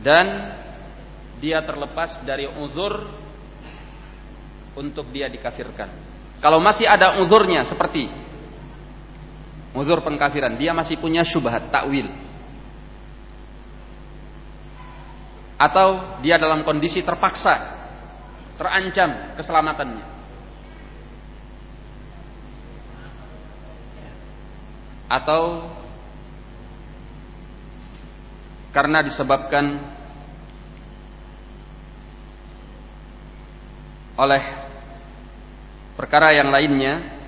dan dia terlepas dari uzur untuk dia dikafirkan. Kalau masih ada uzurnya seperti uzur pengkafiran, dia masih punya syubhat takwil. Atau dia dalam kondisi terpaksa, terancam keselamatannya. Atau karena disebabkan oleh perkara yang lainnya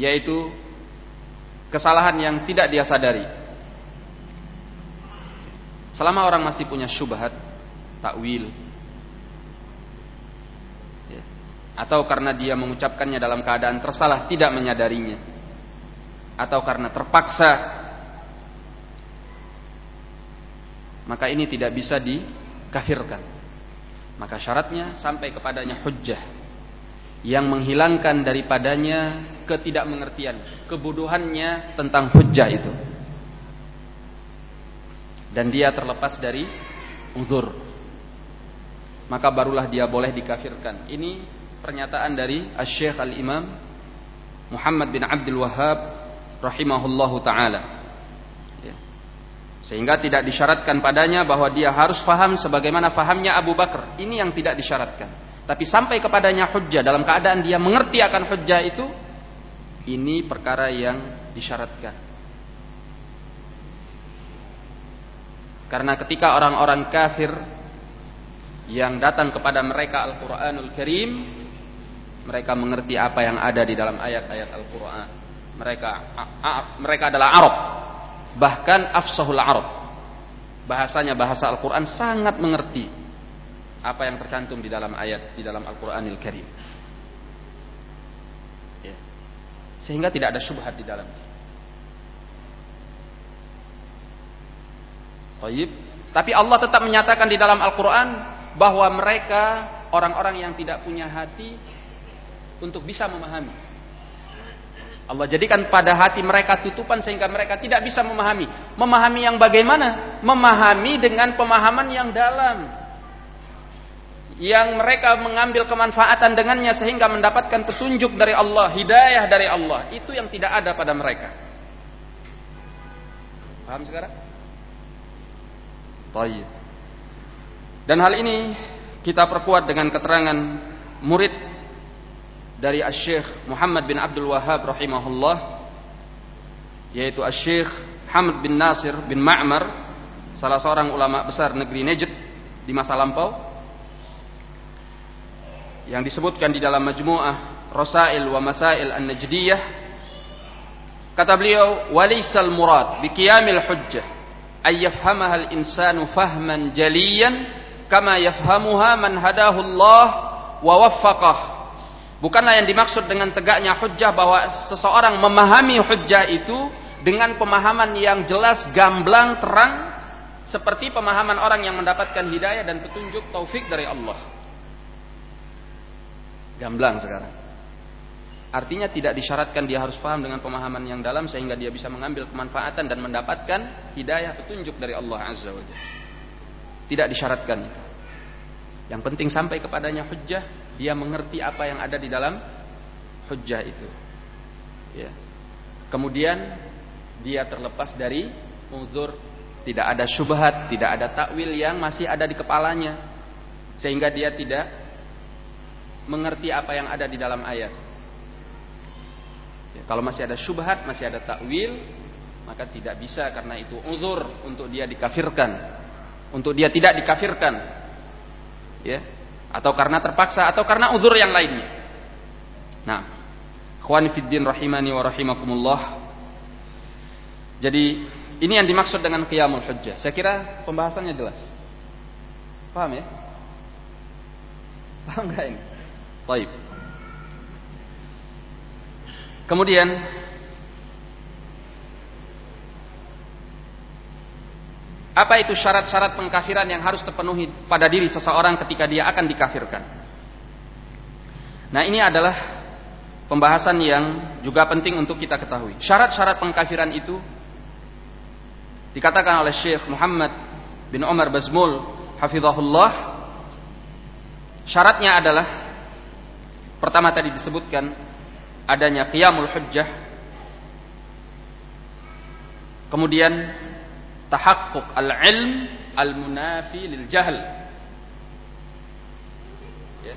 yaitu kesalahan yang tidak dia sadari. Selama orang masih punya syubhat, takwil, atau karena dia mengucapkannya dalam keadaan tersalah tidak menyadarinya. Atau karena terpaksa. Maka ini tidak bisa dikafirkan. Maka syaratnya sampai kepadanya hujjah. Yang menghilangkan daripadanya ketidakmengertian kebodohannya tentang hujjah itu. Dan dia terlepas dari uzur maka barulah dia boleh dikafirkan ini pernyataan dari Syekh Al-Imam Muhammad bin Abdul Wahhab rahimahullahu taala. Ya. Sehingga tidak disyaratkan padanya bahwa dia harus faham sebagaimana fahamnya Abu Bakar. Ini yang tidak disyaratkan. Tapi sampai kepadanya hujjah dalam keadaan dia mengerti akan hujjah itu, ini perkara yang disyaratkan. Karena ketika orang-orang kafir yang datang kepada mereka Al-Quranul Karim mereka mengerti apa yang ada di dalam ayat-ayat Al-Quran. Mereka mereka adalah Arab, bahkan afsahul Arab. Bahasanya bahasa Al-Quran sangat mengerti apa yang tercantum di dalam ayat di dalam Al-Quranil Karim. Ya. Sehingga tidak ada syubhat di dalam. Taib. Tapi Allah tetap menyatakan di dalam Al-Quran bahwa mereka orang-orang yang tidak punya hati untuk bisa memahami. Allah jadikan pada hati mereka tutupan sehingga mereka tidak bisa memahami. Memahami yang bagaimana? Memahami dengan pemahaman yang dalam. Yang mereka mengambil kemanfaatan dengannya sehingga mendapatkan petunjuk dari Allah, hidayah dari Allah. Itu yang tidak ada pada mereka. Paham sekarang? Tayyib. Dan hal ini kita perkuat dengan keterangan murid dari Asy-Syaikh Muhammad bin Abdul Wahhab rahimahullah yaitu Asy-Syaikh Hamid bin Nasir bin Ma'mar salah seorang ulama besar negeri Najd di masa lampau yang disebutkan di dalam majmu'ah Rasail wa Masail An-Najdiyah. Kata beliau walisal murad bi qiyamil hujjah ay yafhamaha al-insanu fahman jaliyan kama yafhamuha man hadahu Allah wa waffaqah Bukanlah yang dimaksud dengan tegaknya hujjah bahwa seseorang memahami hujjah itu dengan pemahaman yang jelas, gamblang, terang seperti pemahaman orang yang mendapatkan hidayah dan petunjuk taufik dari Allah. Gamblang sekarang. Artinya tidak disyaratkan dia harus paham dengan pemahaman yang dalam sehingga dia bisa mengambil kemanfaatan dan mendapatkan hidayah petunjuk dari Allah Azza wa Tidak disyaratkan itu. Yang penting sampai kepadanya hujjah dia mengerti apa yang ada di dalam hujjah itu. Ya. Kemudian dia terlepas dari uzur, tidak ada syubhat, tidak ada takwil yang masih ada di kepalanya sehingga dia tidak mengerti apa yang ada di dalam ayat. Ya, kalau masih ada syubhat, masih ada takwil, maka tidak bisa karena itu uzur untuk dia dikafirkan, untuk dia tidak dikafirkan. Ya, atau karena terpaksa atau karena uzur yang lainnya. Nah, ikhwan fiddin rahimani wa rahimakumullah. Jadi ini yang dimaksud dengan qiyamul hujjah. Saya kira pembahasannya jelas. Paham ya? Paham enggak ini? Baik. Kemudian Apa itu syarat-syarat pengkafiran yang harus terpenuhi pada diri seseorang ketika dia akan dikafirkan? Nah, ini adalah pembahasan yang juga penting untuk kita ketahui. Syarat-syarat pengkafiran itu dikatakan oleh Syekh Muhammad bin Umar Bazmul hafizahullah syaratnya adalah pertama tadi disebutkan adanya qiyamul hujjah kemudian tahakkuk al-ilm al-munafi lil jahl. Ya.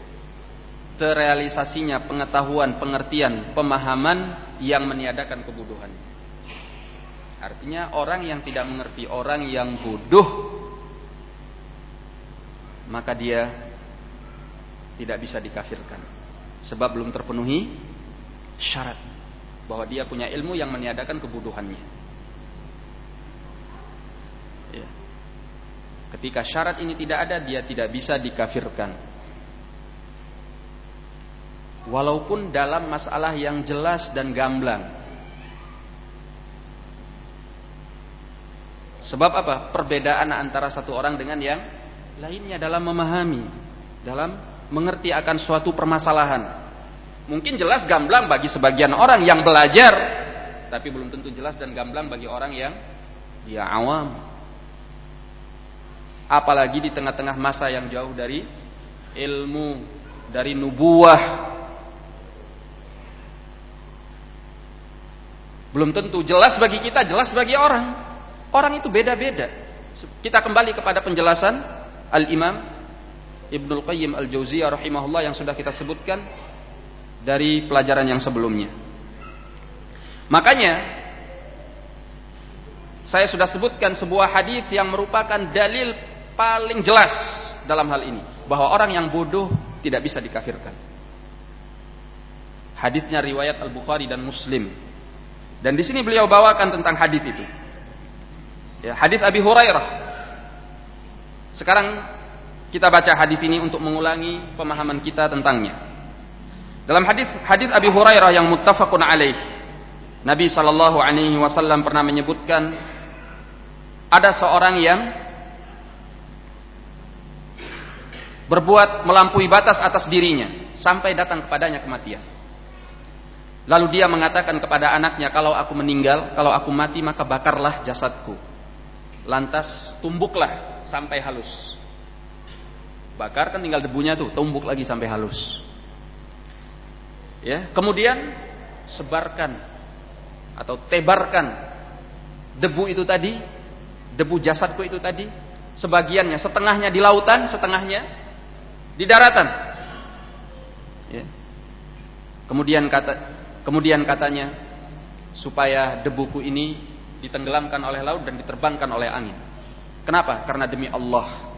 Terrealisasinya pengetahuan, pengertian, pemahaman yang meniadakan kebodohan. Artinya orang yang tidak mengerti, orang yang bodoh maka dia tidak bisa dikafirkan sebab belum terpenuhi syarat bahwa dia punya ilmu yang meniadakan kebodohannya. Ketika syarat ini tidak ada, dia tidak bisa dikafirkan. Walaupun dalam masalah yang jelas dan gamblang. Sebab apa? Perbedaan antara satu orang dengan yang lainnya dalam memahami, dalam mengerti akan suatu permasalahan. Mungkin jelas gamblang bagi sebagian orang yang belajar, tapi belum tentu jelas dan gamblang bagi orang yang dia awam apalagi di tengah-tengah masa yang jauh dari ilmu, dari nubuah. Belum tentu jelas bagi kita, jelas bagi orang. Orang itu beda-beda. Kita kembali kepada penjelasan Al-Imam Ibnul Qayyim Al-Jauziyah rahimahullah yang sudah kita sebutkan dari pelajaran yang sebelumnya. Makanya saya sudah sebutkan sebuah hadis yang merupakan dalil paling jelas dalam hal ini bahwa orang yang bodoh tidak bisa dikafirkan. Hadisnya riwayat Al-Bukhari dan Muslim. Dan di sini beliau bawakan tentang hadis itu. Ya, hadis Abi Hurairah. Sekarang kita baca hadis ini untuk mengulangi pemahaman kita tentangnya. Dalam hadis hadis Abi Hurairah yang muttafaqun alaih, Nabi sallallahu alaihi wasallam pernah menyebutkan ada seorang yang berbuat melampaui batas atas dirinya sampai datang kepadanya kematian. Lalu dia mengatakan kepada anaknya, kalau aku meninggal, kalau aku mati maka bakarlah jasadku. Lantas tumbuklah sampai halus. Bakar kan tinggal debunya tuh, tumbuk lagi sampai halus. Ya, kemudian sebarkan atau tebarkan debu itu tadi, debu jasadku itu tadi, sebagiannya, setengahnya di lautan, setengahnya di daratan. Ya. Kemudian kata kemudian katanya supaya debuku ini ditenggelamkan oleh laut dan diterbangkan oleh angin. Kenapa? Karena demi Allah.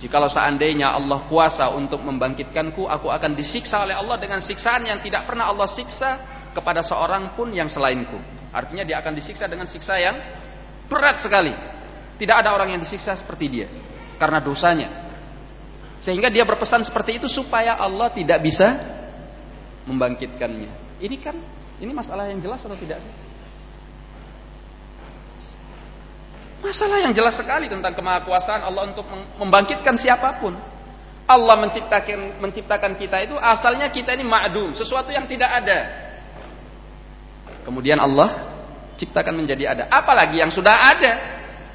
Jikalau seandainya Allah kuasa untuk membangkitkanku, aku akan disiksa oleh Allah dengan siksaan yang tidak pernah Allah siksa kepada seorang pun yang selainku. Artinya dia akan disiksa dengan siksa yang berat sekali. Tidak ada orang yang disiksa seperti dia karena dosanya. Sehingga dia berpesan seperti itu supaya Allah tidak bisa membangkitkannya. Ini kan ini masalah yang jelas atau tidak sih? Masalah yang jelas sekali tentang kemahakuasaan Allah untuk membangkitkan siapa pun. Allah menciptakan menciptakan kita itu asalnya kita ini ma'dum, sesuatu yang tidak ada. Kemudian Allah ciptakan menjadi ada. Apalagi yang sudah ada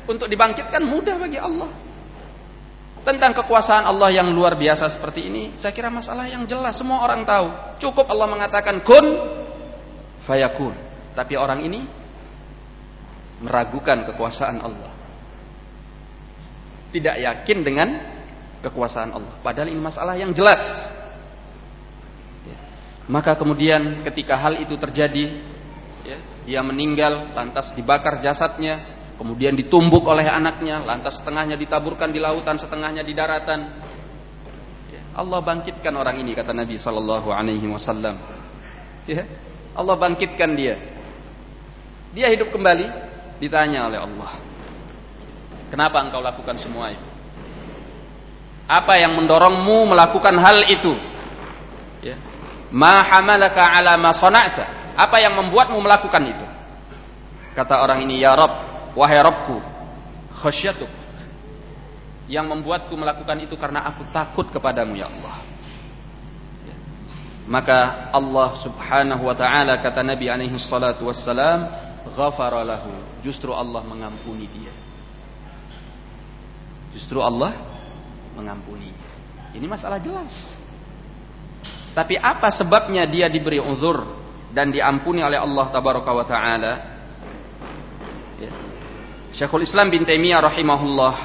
untuk dibangkitkan mudah bagi Allah tentang kekuasaan Allah yang luar biasa seperti ini, saya kira masalah yang jelas semua orang tahu. Cukup Allah mengatakan kun fayakun. Tapi orang ini meragukan kekuasaan Allah. Tidak yakin dengan kekuasaan Allah. Padahal ini masalah yang jelas. Ya. Maka kemudian ketika hal itu terjadi, ya, dia meninggal, lantas dibakar jasadnya, kemudian ditumbuk oleh anaknya, lantas setengahnya ditaburkan di lautan, setengahnya di daratan. Ya, Allah bangkitkan orang ini kata Nabi Shallallahu Alaihi Wasallam. Ya, Allah bangkitkan dia. Dia hidup kembali, ditanya oleh Allah. Kenapa engkau lakukan semua itu? Apa yang mendorongmu melakukan hal itu? Ya. Ma hamalaka ala ma? Apa yang membuatmu melakukan itu? Kata orang ini, ya Rabb, wahai Rabbku, khasyatuk yang membuatku melakukan itu karena aku takut kepadamu ya Allah. Maka Allah Subhanahu wa taala kata Nabi alaihi salatu wassalam, ghafara lahu. Justru Allah mengampuni dia. Justru Allah mengampuni. Ini masalah jelas. Tapi apa sebabnya dia diberi uzur dan diampuni oleh Allah tabaraka wa taala? Syekhul Islam bin Taimiyah rahimahullah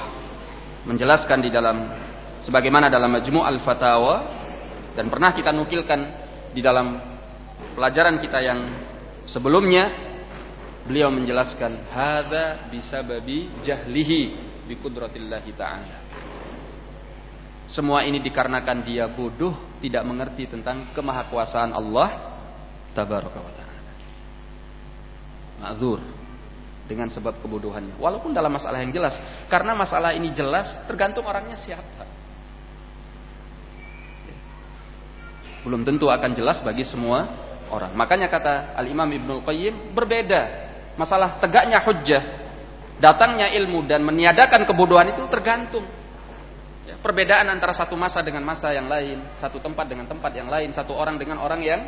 menjelaskan di dalam sebagaimana dalam Majmu' al-Fatawa dan pernah kita nukilkan di dalam pelajaran kita yang sebelumnya beliau menjelaskan hadza bisababi jahlihi bi qudratillahi ta'ala. Semua ini dikarenakan dia bodoh tidak mengerti tentang kemahakuasaan Allah tabaraka wa taala. Ma'dzur dengan sebab kebodohannya. Walaupun dalam masalah yang jelas, karena masalah ini jelas tergantung orangnya siapa. Belum tentu akan jelas bagi semua orang. Makanya kata Al-Imam Ibnu Qayyim berbeda. Masalah tegaknya hujjah, datangnya ilmu dan meniadakan kebodohan itu tergantung. Ya, perbedaan antara satu masa dengan masa yang lain, satu tempat dengan tempat yang lain, satu orang dengan orang yang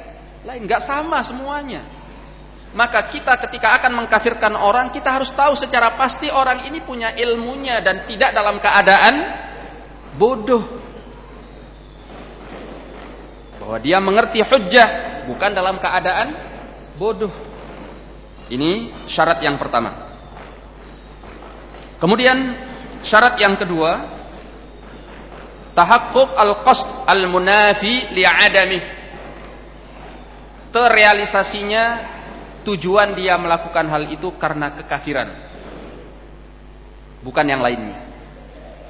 lain, nggak sama semuanya maka kita ketika akan mengkafirkan orang kita harus tahu secara pasti orang ini punya ilmunya dan tidak dalam keadaan bodoh. Bahwa dia mengerti hujjah bukan dalam keadaan bodoh. Ini syarat yang pertama. Kemudian syarat yang kedua tahakkuk al-qasd al-munafi li'adami terrealisasinya tujuan dia melakukan hal itu karena kekafiran. Bukan yang lainnya.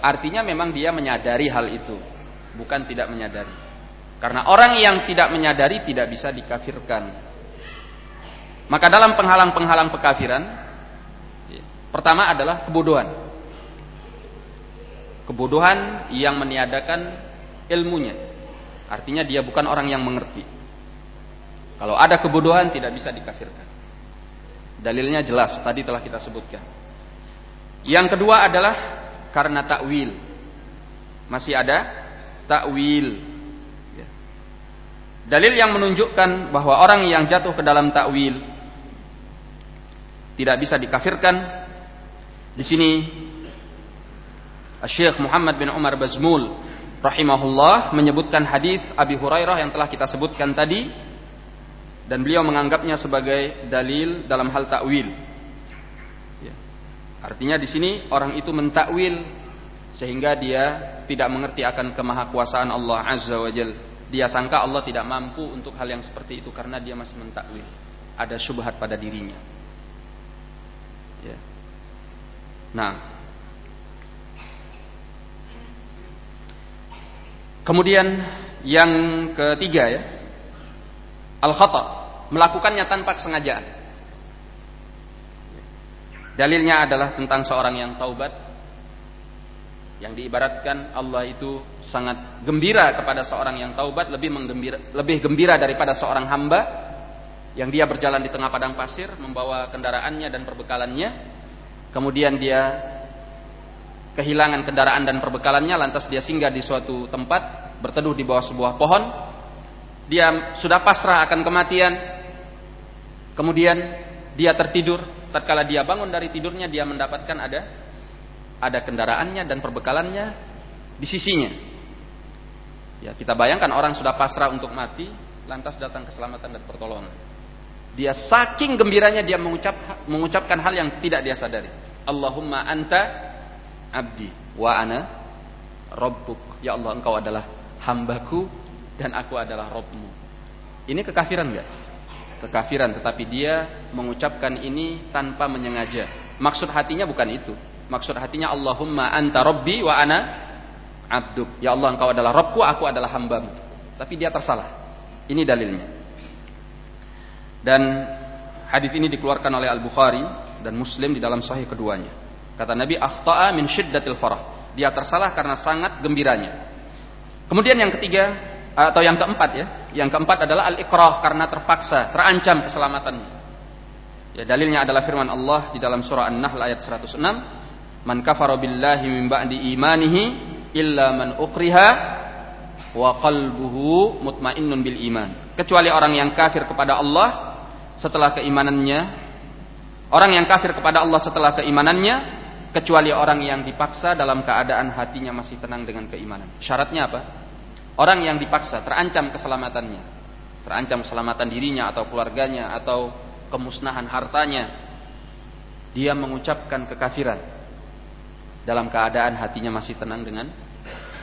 Artinya memang dia menyadari hal itu, bukan tidak menyadari. Karena orang yang tidak menyadari tidak bisa dikafirkan. Maka dalam penghalang-penghalang pekafiran, pertama adalah kebodohan. Kebodohan yang meniadakan ilmunya. Artinya dia bukan orang yang mengerti. Kalau ada kebodohan tidak bisa dikafirkan. Dalilnya jelas, tadi telah kita sebutkan. Yang kedua adalah karena takwil. Masih ada takwil. Ya. Dalil yang menunjukkan bahwa orang yang jatuh ke dalam takwil tidak bisa dikafirkan. Di sini Syekh Muhammad bin Umar Bazmul rahimahullah menyebutkan hadis Abi Hurairah yang telah kita sebutkan tadi dan beliau menganggapnya sebagai dalil dalam hal takwil. Ya. Artinya di sini orang itu mentakwil sehingga dia tidak mengerti akan kemahakuasaan Allah Azza wa Jal. Dia sangka Allah tidak mampu untuk hal yang seperti itu karena dia masih mentakwil. Ada syubhat pada dirinya. Ya. Nah, kemudian yang ketiga ya, al-khata, melakukannya tanpa kesengajaan. Dalilnya adalah tentang seorang yang taubat yang diibaratkan Allah itu sangat gembira kepada seorang yang taubat lebih menggembira, lebih gembira daripada seorang hamba yang dia berjalan di tengah padang pasir membawa kendaraannya dan perbekalannya kemudian dia kehilangan kendaraan dan perbekalannya lantas dia singgah di suatu tempat berteduh di bawah sebuah pohon dia sudah pasrah akan kematian. Kemudian dia tertidur. Tatkala dia bangun dari tidurnya, dia mendapatkan ada ada kendaraannya dan perbekalannya di sisinya. Ya, kita bayangkan orang sudah pasrah untuk mati, lantas datang keselamatan dan pertolongan. Dia saking gembiranya dia mengucap mengucapkan hal yang tidak dia sadari. Allahumma anta abdi wa ana rabbuk. Ya Allah, engkau adalah hambaku dan aku adalah Robmu. Ini kekafiran enggak? Kekafiran, tetapi dia mengucapkan ini tanpa menyengaja. Maksud hatinya bukan itu. Maksud hatinya Allahumma anta Robbi wa ana abduk. Ya Allah engkau adalah Robku, aku adalah hambamu. Tapi dia tersalah. Ini dalilnya. Dan hadis ini dikeluarkan oleh Al-Bukhari dan Muslim di dalam sahih keduanya. Kata Nabi, akhta'a min syiddatil farah. Dia tersalah karena sangat gembiranya. Kemudian yang ketiga, atau yang keempat ya. Yang keempat adalah al-ikrah karena terpaksa, terancam keselamatannya. Ya, dalilnya adalah firman Allah di dalam surah An-Nahl ayat 106, man kafara billahi min ba'di imanihi illa man ukriha wa qalbuhu mutmainnun bil iman. Kecuali orang yang kafir kepada Allah setelah keimanannya, orang yang kafir kepada Allah setelah keimanannya, kecuali orang yang dipaksa dalam keadaan hatinya masih tenang dengan keimanan. Syaratnya apa? Orang yang dipaksa terancam keselamatannya, terancam keselamatan dirinya atau keluarganya atau kemusnahan hartanya, dia mengucapkan kekafiran dalam keadaan hatinya masih tenang dengan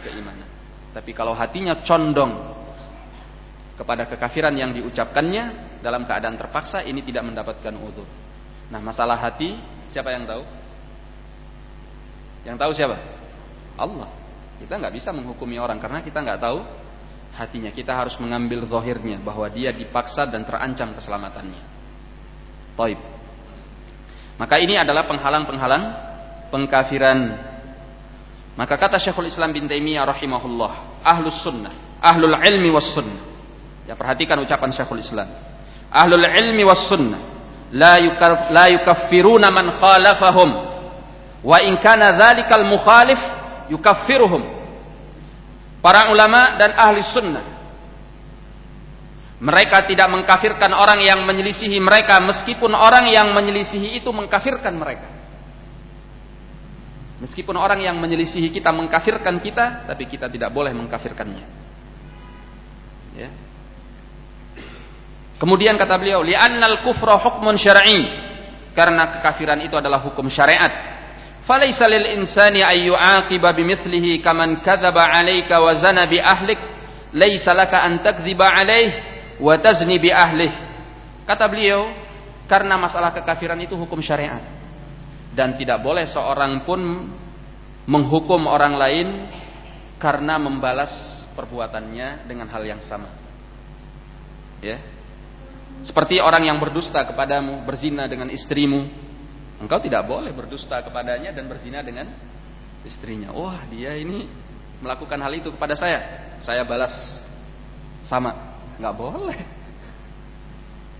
keimanan. Tapi kalau hatinya condong kepada kekafiran yang diucapkannya dalam keadaan terpaksa, ini tidak mendapatkan udur. Nah, masalah hati, siapa yang tahu? Yang tahu siapa? Allah. Kita nggak bisa menghukumi orang karena kita nggak tahu hatinya. Kita harus mengambil zohirnya bahwa dia dipaksa dan terancam keselamatannya. Taib. Maka ini adalah penghalang-penghalang pengkafiran. Maka kata Syekhul Islam bin Taimiyah rahimahullah, ahlus sunnah, ahlul ilmi was sunnah. Ya perhatikan ucapan Syekhul Islam. Ahlul ilmi was sunnah la yukaf, la yukaffiruna man khalafahum wa in kana mukhalif yukaffiruhum. Para ulama dan ahli sunnah. Mereka tidak mengkafirkan orang yang menyelisihi mereka meskipun orang yang menyelisihi itu mengkafirkan mereka. Meskipun orang yang menyelisihi kita mengkafirkan kita, tapi kita tidak boleh mengkafirkannya. Ya. Kemudian kata beliau, li'annal kufra hukmun syar'i. Karena kekafiran itu adalah hukum syariat فليس للإنسان أن يعاقب بمثله كمن كذب عليك وزن بأهلك ليس لك أن تكذب عليه an بأهله. Kata beliau karena masalah kekafiran itu hukum syariat. Dan tidak boleh seorang pun menghukum orang lain karena membalas perbuatannya dengan hal yang sama. Ya. Seperti orang yang berdusta kepadamu berzina dengan istrimu Engkau tidak boleh berdusta kepadanya dan berzina dengan istrinya. Wah, dia ini melakukan hal itu kepada saya. Saya balas sama. Nggak boleh.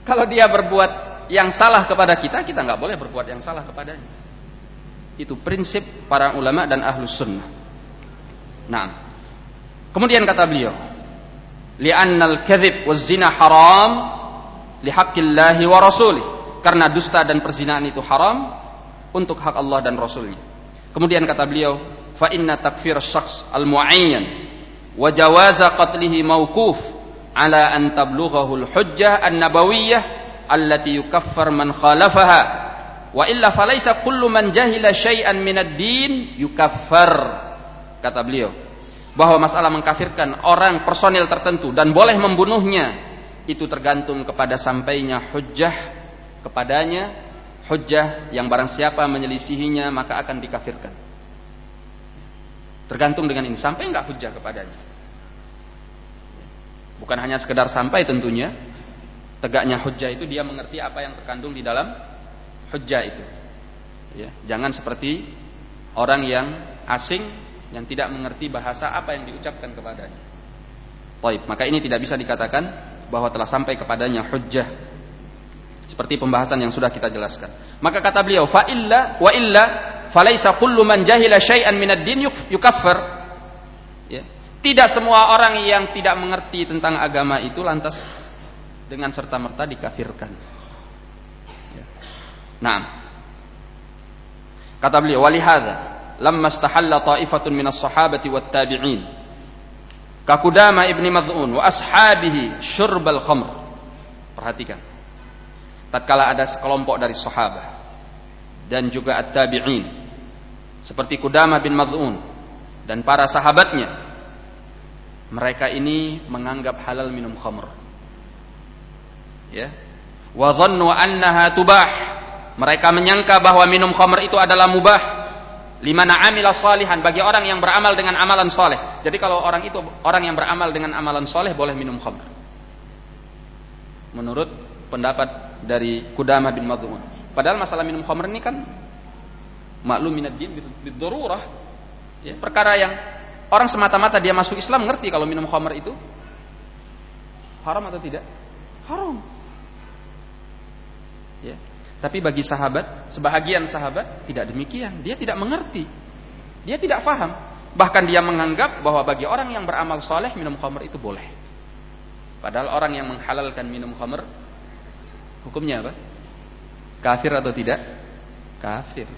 Kalau dia berbuat yang salah kepada kita, kita nggak boleh berbuat yang salah kepadanya. Itu prinsip para ulama dan ahlus sunnah. Nah, kemudian kata beliau, li'annal kadhib waz zina haram lihaqqillahi wa rasulih karena dusta dan perzinaan itu haram untuk hak Allah dan Rasulnya. Kemudian kata beliau, fa inna takfir syakhs al muayyan wa jawaza qatlihi mawquf ala an tablughahu al hujjah an nabawiyyah allati yukaffar man khalafaha wa illa falaysa kullu man jahila syai'an min ad-din yukaffar kata beliau bahwa masalah mengkafirkan orang personil tertentu dan boleh membunuhnya itu tergantung kepada sampainya hujjah kepadanya hujjah yang barang siapa menyelisihinya maka akan dikafirkan. Tergantung dengan ini sampai enggak hujjah kepadanya. Bukan hanya sekedar sampai tentunya. Tegaknya hujjah itu dia mengerti apa yang terkandung di dalam hujjah itu. Ya, jangan seperti orang yang asing yang tidak mengerti bahasa apa yang diucapkan kepadanya. Baik, maka ini tidak bisa dikatakan bahwa telah sampai kepadanya hujjah seperti pembahasan yang sudah kita jelaskan. Maka kata beliau, fa illa wa illa falaisa kullu man jahila syai'an minad din yukaffar. Ya. Tidak semua orang yang tidak mengerti tentang agama itu lantas dengan serta merta dikafirkan. Ya. Nah, kata beliau, walihada lamma istahalla ta'ifatun minas sahabati wat tabi'in kakudama ibni mad'un wa ashabihi syurbal khamr. Perhatikan tatkala ada sekelompok dari sahabat dan juga at-tabi'in seperti Kudama bin Mad'un dan para sahabatnya mereka ini menganggap halal minum khamr. Ya. Wa dhannu annaha tubah. Mereka menyangka bahwa minum khamr itu adalah mubah. Limana amila salihan. Bagi orang yang beramal dengan amalan soleh jadi kalau orang itu orang yang beramal dengan amalan soleh boleh minum khamr. Menurut pendapat dari Kudama bin Mad'un. Padahal masalah minum khamr ini kan maklum minad din bidururah. Ya, perkara yang orang semata-mata dia masuk Islam ngerti kalau minum khamr itu haram atau tidak? Haram. Ya. Tapi bagi sahabat, sebahagian sahabat tidak demikian. Dia tidak mengerti. Dia tidak faham. Bahkan dia menganggap bahwa bagi orang yang beramal soleh minum khamr itu boleh. Padahal orang yang menghalalkan minum khamr hukumnya apa? Kafir atau tidak? Kafir.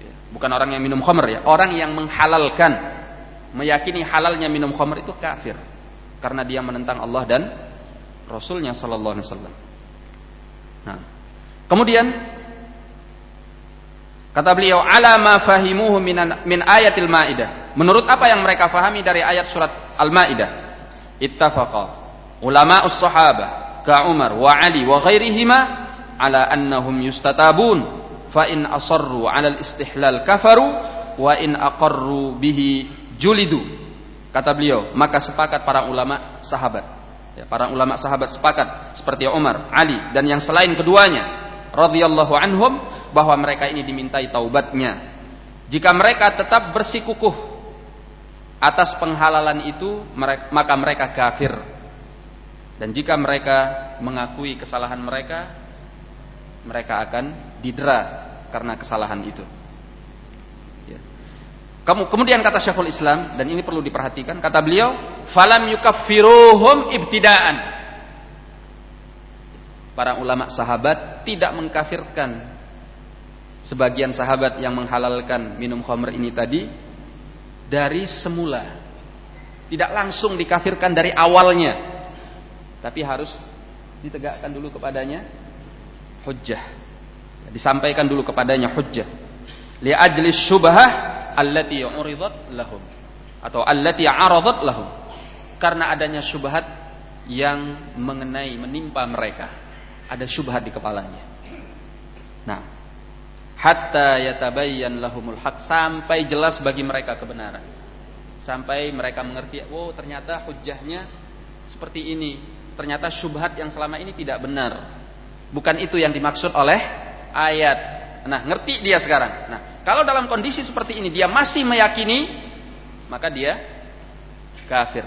Ya, bukan orang yang minum khamr ya, orang yang menghalalkan, meyakini halalnya minum khamr itu kafir karena dia menentang Allah dan Rasulnya Sallallahu Alaihi Wasallam. Nah, kemudian kata beliau ala ma fahimuhu min, min ayatil maidah. Menurut apa yang mereka fahami dari ayat surat Al-Maidah? Ittafaqa ulama us-sahabah ka Umar wa Ali wa ghairihima ala annahum yustatabun fa in asarru ala al-istihlal kafaru wa in aqarru bihi julidu. Kata beliau, maka sepakat para ulama sahabat Ya, para ulama sahabat sepakat seperti Umar, Ali dan yang selain keduanya radhiyallahu anhum bahwa mereka ini dimintai taubatnya. Jika mereka tetap bersikukuh atas penghalalan itu, maka mereka kafir. Dan jika mereka mengakui kesalahan mereka, mereka akan didera karena kesalahan itu. Kemudian kata Syekhul Islam dan ini perlu diperhatikan, kata beliau, "Falam yukaffiruhum ibtidaan." Para ulama sahabat tidak mengkafirkan sebagian sahabat yang menghalalkan minum khamr ini tadi dari semula. Tidak langsung dikafirkan dari awalnya. Tapi harus ditegakkan dulu kepadanya hujjah. Disampaikan dulu kepadanya hujjah. Li ajli syubhah allati uridat lahum. Atau allati aradat lahum. Karena adanya syubhat yang mengenai menimpa mereka. Ada syubhat di kepalanya. Nah hatta yatabayyan lahumul haq. Sampai jelas bagi mereka kebenaran. Sampai mereka mengerti oh ternyata hujahnya seperti ini ternyata syubhat yang selama ini tidak benar bukan itu yang dimaksud oleh ayat nah ngerti dia sekarang nah kalau dalam kondisi seperti ini dia masih meyakini, maka dia kafir.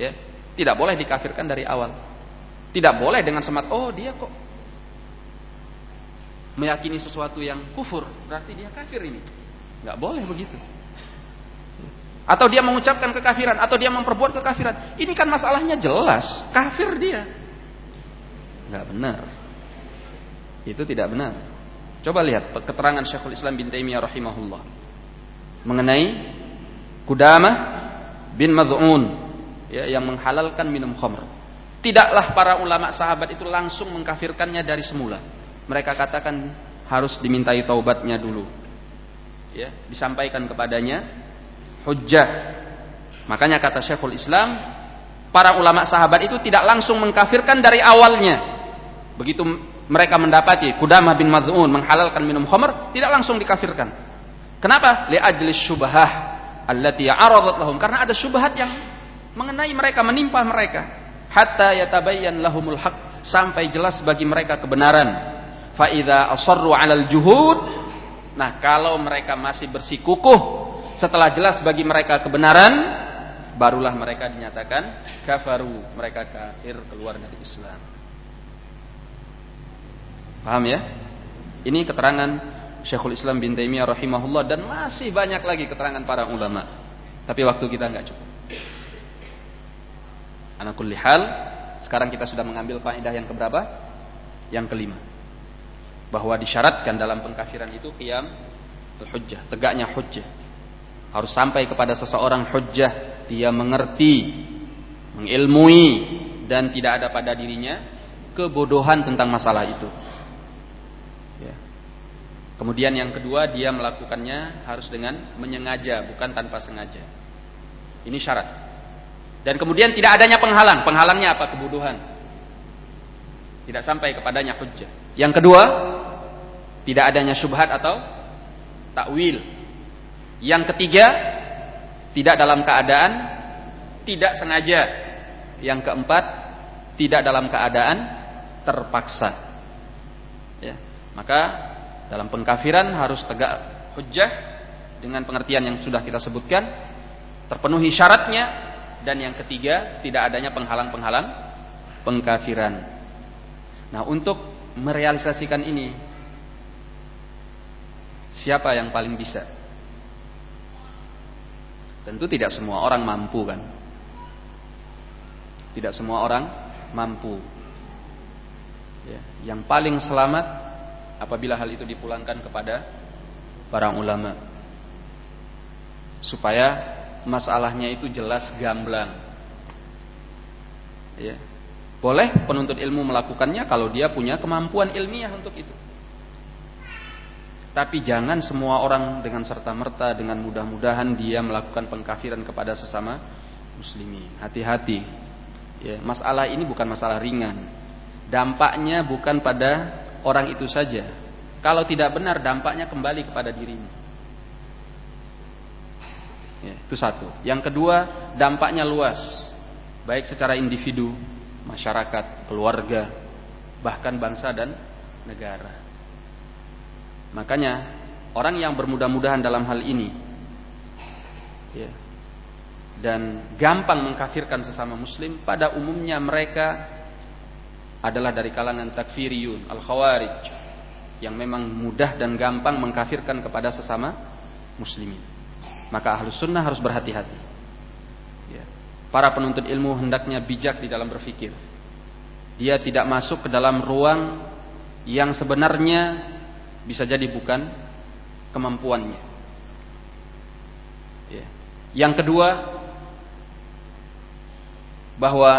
Ya, tidak boleh dikafirkan dari awal. Tidak boleh dengan semat, oh dia kok meyakini sesuatu yang kufur, berarti dia kafir ini. Nggak boleh begitu. Atau dia mengucapkan kekafiran, atau dia memperbuat kekafiran. Ini kan masalahnya jelas, kafir dia. Nggak benar. Itu tidak benar. Coba lihat keterangan Syekhul Islam bin Taimiyah rahimahullah mengenai Kudamah bin Mad'un ya, yang menghalalkan minum khamr. Tidaklah para ulama sahabat itu langsung mengkafirkannya dari semula. Mereka katakan harus dimintai taubatnya dulu. Ya, disampaikan kepadanya hujjah. Makanya kata Syekhul Islam, para ulama sahabat itu tidak langsung mengkafirkan dari awalnya. Begitu mereka mendapati Kudamah bin Mad'un menghalalkan minum khamr tidak langsung dikafirkan. Kenapa? Li ajlis syubhah allati aradat lahum karena ada syubhat yang mengenai mereka menimpa mereka hatta yatabayyan lahumul haq sampai jelas bagi mereka kebenaran. Fa idza asarru 'alal juhud nah kalau mereka masih bersikukuh setelah jelas bagi mereka kebenaran barulah mereka dinyatakan kafaru mereka kafir keluar dari Islam. Paham ya? Ini keterangan Syekhul Islam bin Taimiyah rahimahullah dan masih banyak lagi keterangan para ulama. Tapi waktu kita nggak cukup. Anakul lihal, sekarang kita sudah mengambil faedah yang keberapa? Yang kelima. Bahwa disyaratkan dalam pengkafiran itu qiyam hujjah, tegaknya hujjah. Harus sampai kepada seseorang hujjah, dia mengerti, mengilmui dan tidak ada pada dirinya kebodohan tentang masalah itu. Kemudian yang kedua dia melakukannya harus dengan menyengaja bukan tanpa sengaja. Ini syarat. Dan kemudian tidak adanya penghalang. Penghalangnya apa? Kebodohan. Tidak sampai kepadanya hujjah. Yang kedua, tidak adanya syubhat atau takwil. Yang ketiga, tidak dalam keadaan tidak sengaja. Yang keempat, tidak dalam keadaan terpaksa. Ya, maka dalam pengkafiran harus tegak hujjah dengan pengertian yang sudah kita sebutkan, terpenuhi syaratnya dan yang ketiga tidak adanya penghalang-penghalang pengkafiran. Nah, untuk merealisasikan ini siapa yang paling bisa? Tentu tidak semua orang mampu kan. Tidak semua orang mampu. Ya, yang paling selamat apabila hal itu dipulangkan kepada para ulama. Supaya masalahnya itu jelas gamblang. Ya. Boleh penuntut ilmu melakukannya kalau dia punya kemampuan ilmiah untuk itu. Tapi jangan semua orang dengan serta-merta dengan mudah-mudahan dia melakukan pengkafiran kepada sesama muslimin. Hati-hati. Ya, masalah ini bukan masalah ringan. Dampaknya bukan pada orang itu saja. Kalau tidak benar dampaknya kembali kepada dirimu. Ya, itu satu. Yang kedua, dampaknya luas. Baik secara individu, masyarakat, keluarga, bahkan bangsa dan negara. Makanya orang yang bermudah-mudahan dalam hal ini ya, dan gampang mengkafirkan sesama muslim pada umumnya mereka adalah dari kalangan takfiriyun, al-khawarij yang memang mudah dan gampang mengkafirkan kepada sesama muslimin. Maka ahlus sunnah harus berhati-hati. Ya. Para penuntut ilmu hendaknya bijak di dalam berfikir. Dia tidak masuk ke dalam ruang yang sebenarnya bisa jadi bukan kemampuannya. Ya. Yang kedua, bahwa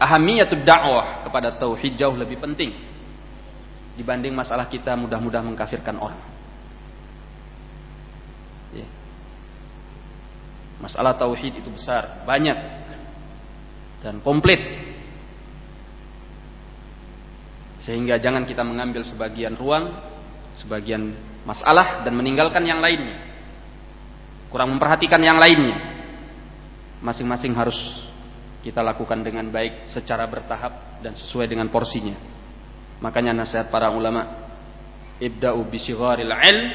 ahamiyatud dakwah kepada tauhid jauh lebih penting dibanding masalah kita mudah-mudah mengkafirkan orang. Ya. Masalah tauhid itu besar, banyak dan komplit. Sehingga jangan kita mengambil sebagian ruang sebagian masalah dan meninggalkan yang lainnya. Kurang memperhatikan yang lainnya. Masing-masing harus kita lakukan dengan baik secara bertahap dan sesuai dengan porsinya. Makanya nasihat para ulama, ibda'u bisigharil ilm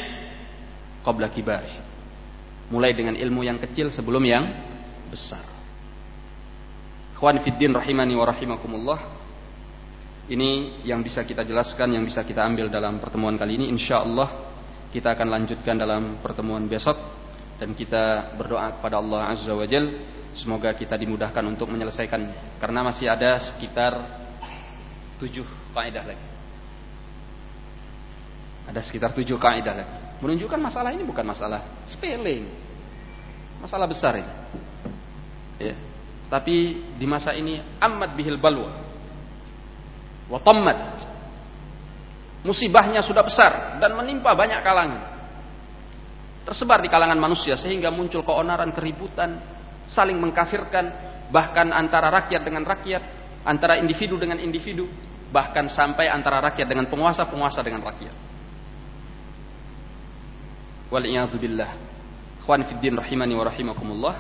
qabla kibari. Mulai dengan ilmu yang kecil sebelum yang besar. Ikhwan fiddin rahimani wa rahimakumullah. Ini yang bisa kita jelaskan, yang bisa kita ambil dalam pertemuan kali ini. Insya Allah kita akan lanjutkan dalam pertemuan besok dan kita berdoa kepada Allah Azza wa Jal semoga kita dimudahkan untuk menyelesaikannya karena masih ada sekitar tujuh kaidah lagi. Ada sekitar tujuh kaidah lagi. Menunjukkan masalah ini bukan masalah sepele, masalah besar ini. Ya. Tapi di masa ini amat bihil balwa Watammat. Musibahnya sudah besar dan menimpa banyak kalangan. Tersebar di kalangan manusia sehingga muncul keonaran, keributan, saling mengkafirkan, bahkan antara rakyat dengan rakyat, antara individu dengan individu, bahkan sampai antara rakyat dengan penguasa, penguasa dengan rakyat. Waliyahzubillah. Khwan fiddin rahimani wa rahimakumullah.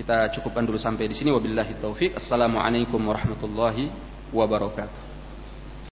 Kita cukupkan dulu sampai di sini wabillahi taufik. Assalamualaikum warahmatullahi wabarakatuh.